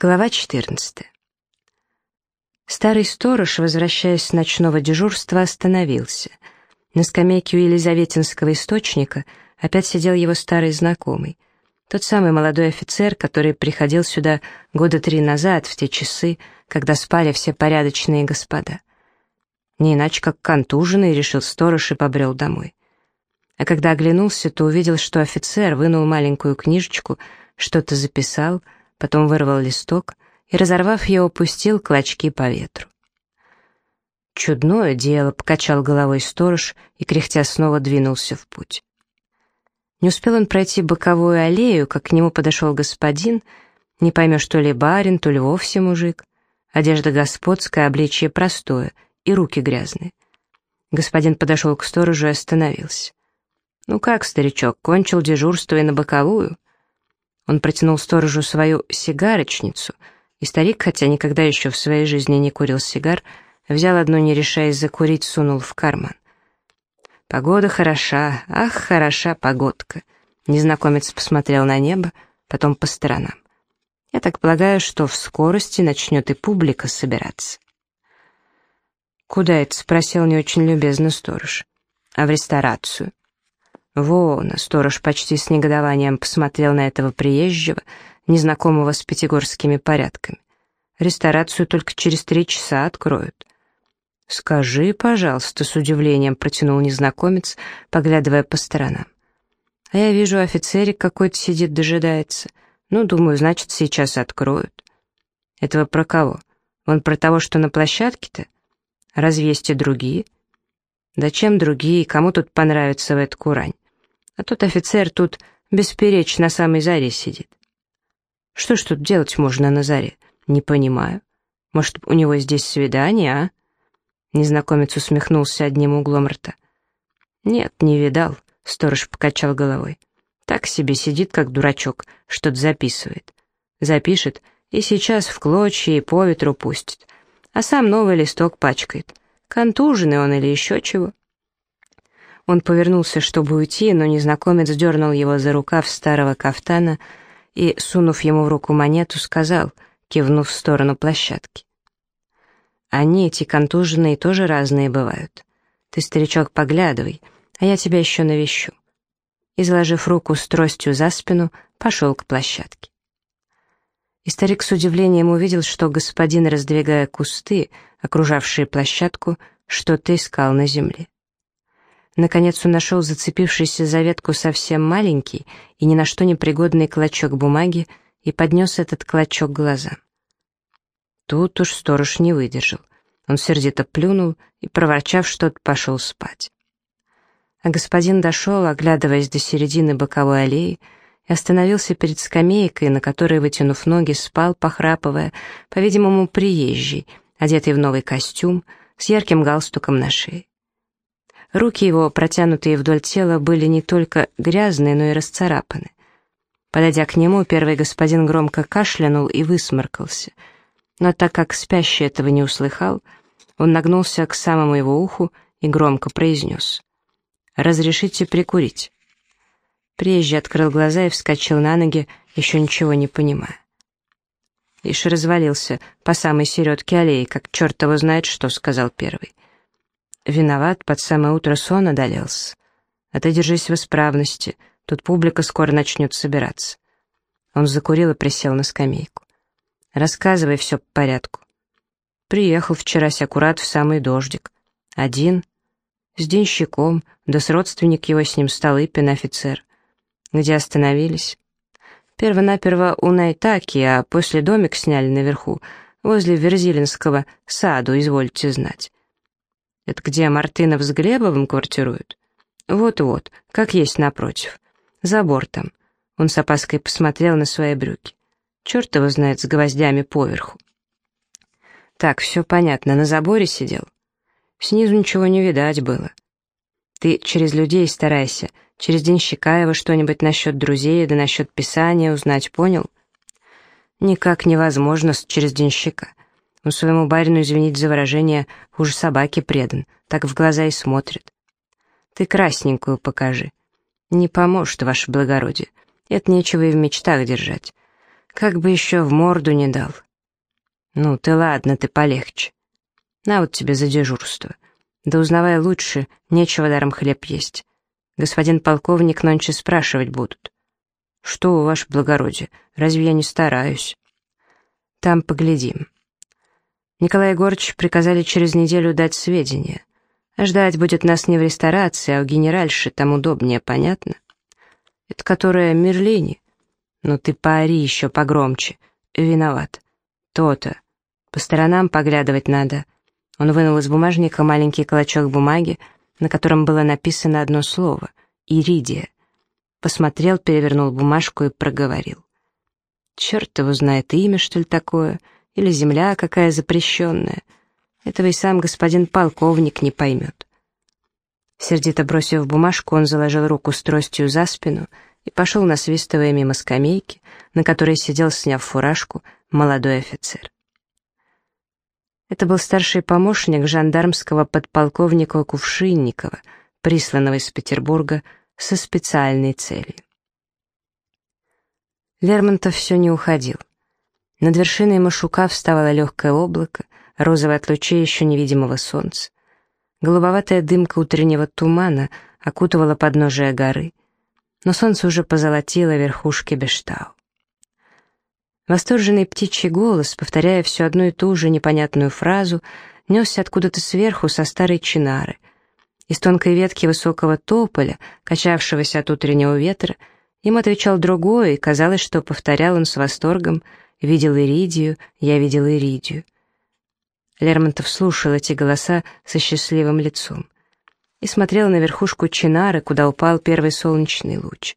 Глава 14. Старый сторож, возвращаясь с ночного дежурства, остановился. На скамейке у Елизаветинского источника опять сидел его старый знакомый. Тот самый молодой офицер, который приходил сюда года три назад, в те часы, когда спали все порядочные господа. Не иначе, как контуженный, решил сторож и побрел домой. А когда оглянулся, то увидел, что офицер вынул маленькую книжечку, что-то записал — потом вырвал листок и, разорвав его, пустил клочки по ветру. «Чудное дело», — покачал головой сторож и, кряхтя, снова двинулся в путь. Не успел он пройти боковую аллею, как к нему подошел господин, не поймешь, то ли барин, то ли вовсе мужик. Одежда господская, обличье простое, и руки грязные. Господин подошел к сторожу и остановился. «Ну как, старичок, кончил дежурство и на боковую?» Он протянул сторожу свою сигарочницу, и старик, хотя никогда еще в своей жизни не курил сигар, взял одну, не решаясь закурить, сунул в карман. «Погода хороша, ах, хороша погодка!» Незнакомец посмотрел на небо, потом по сторонам. «Я так полагаю, что в скорости начнет и публика собираться». «Куда это?» — спросил не очень любезно сторож. «А в ресторацию». «Вон!» — сторож почти с негодованием посмотрел на этого приезжего, незнакомого с пятигорскими порядками. «Ресторацию только через три часа откроют». «Скажи, пожалуйста», — с удивлением протянул незнакомец, поглядывая по сторонам. «А я вижу, офицерик какой-то сидит, дожидается. Ну, думаю, значит, сейчас откроют». «Этого про кого? Он про того, что на площадке-то? Разве есть и другие?» «Да чем другие? Кому тут понравится в эту курань?» А тот офицер тут бесперечь на самой заре сидит. Что ж тут делать можно на заре? Не понимаю. Может, у него здесь свидание, а? Незнакомец усмехнулся одним углом рта. Нет, не видал, сторож покачал головой. Так себе сидит, как дурачок, что-то записывает. Запишет и сейчас в клочья и по ветру пустит. А сам новый листок пачкает. Контуженный он или еще чего. Он повернулся, чтобы уйти, но незнакомец дернул его за рукав старого кафтана и, сунув ему в руку монету, сказал, кивнув в сторону площадки. «Они, эти контуженные, тоже разные бывают. Ты, старичок, поглядывай, а я тебя еще навещу». Изложив руку с тростью за спину, пошел к площадке. И старик с удивлением увидел, что господин, раздвигая кусты, окружавшие площадку, что-то искал на земле. Наконец он нашел зацепившийся за ветку совсем маленький и ни на что не пригодный клочок бумаги и поднес этот клочок глазам. Тут уж сторож не выдержал. Он сердито плюнул и, проворчав что-то, пошел спать. А господин дошел, оглядываясь до середины боковой аллеи, и остановился перед скамейкой, на которой, вытянув ноги, спал, похрапывая, по-видимому, приезжий, одетый в новый костюм, с ярким галстуком на шее. Руки его, протянутые вдоль тела, были не только грязные, но и расцарапаны. Подойдя к нему, первый господин громко кашлянул и высморкался. Но так как спящий этого не услыхал, он нагнулся к самому его уху и громко произнес. «Разрешите прикурить». Приезжий открыл глаза и вскочил на ноги, еще ничего не понимая. Ишь развалился по самой середке аллеи, как черт его знает что, сказал первый. Виноват, под самое утро сон одолелся. А ты держись в исправности, тут публика скоро начнет собираться. Он закурил и присел на скамейку. Рассказывай все по порядку. Приехал вчерась аккурат в самый дождик. Один, с денщиком, да с родственник его с ним Столыпин, офицер. Где остановились? Первонаперво у Найтаки, а после домик сняли наверху, возле Верзилинского саду, извольте знать. Это где Мартынов с Глебовым квартируют? Вот-вот, как есть напротив. Забор там. Он с опаской посмотрел на свои брюки. Черт его знает, с гвоздями поверху. Так, все понятно, на заборе сидел. Снизу ничего не видать было. Ты через людей старайся, через денщика его что-нибудь насчет друзей да насчет писания узнать, понял? Никак невозможно через денщика. Он своему барину, извините за выражение, хуже собаки предан, так в глаза и смотрит. Ты красненькую покажи. Не поможет, ваше благородие. Это нечего и в мечтах держать. Как бы еще в морду не дал. Ну, ты ладно, ты полегче. На вот тебе за дежурство. Да узнавай лучше, нечего даром хлеб есть. Господин полковник нонче спрашивать будут. Что, ваше благородие, разве я не стараюсь? Там поглядим. Николай Егорович приказали через неделю дать сведения. А ждать будет нас не в ресторации, а у генеральши, там удобнее, понятно? Это которая Мерлини? Ну ты поори еще погромче. Виноват. То-то. По сторонам поглядывать надо. Он вынул из бумажника маленький клочок бумаги, на котором было написано одно слово — «Иридия». Посмотрел, перевернул бумажку и проговорил. «Черт его знает, имя, что ли, такое? Или земля какая запрещенная? Этого и сам господин полковник не поймет». Сердито бросив бумажку, он заложил руку с тростью за спину и пошел, насвистывая мимо скамейки, на которой сидел, сняв фуражку, молодой офицер. Это был старший помощник жандармского подполковника Кувшинникова, присланного из Петербурга со специальной целью. Лермонтов все не уходил. Над вершиной Машука вставало легкое облако, розовое от лучей еще невидимого солнца. Голубоватая дымка утреннего тумана окутывала подножие горы, но солнце уже позолотило верхушки Бештау. Восторженный птичий голос, повторяя всю одну и ту же непонятную фразу, несся откуда-то сверху со старой чинары. Из тонкой ветки высокого тополя, качавшегося от утреннего ветра, им отвечал другой, и казалось, что повторял он с восторгом «Видел Иридию, я видел Иридию». Лермонтов слушал эти голоса со счастливым лицом и смотрел на верхушку чинары, куда упал первый солнечный луч.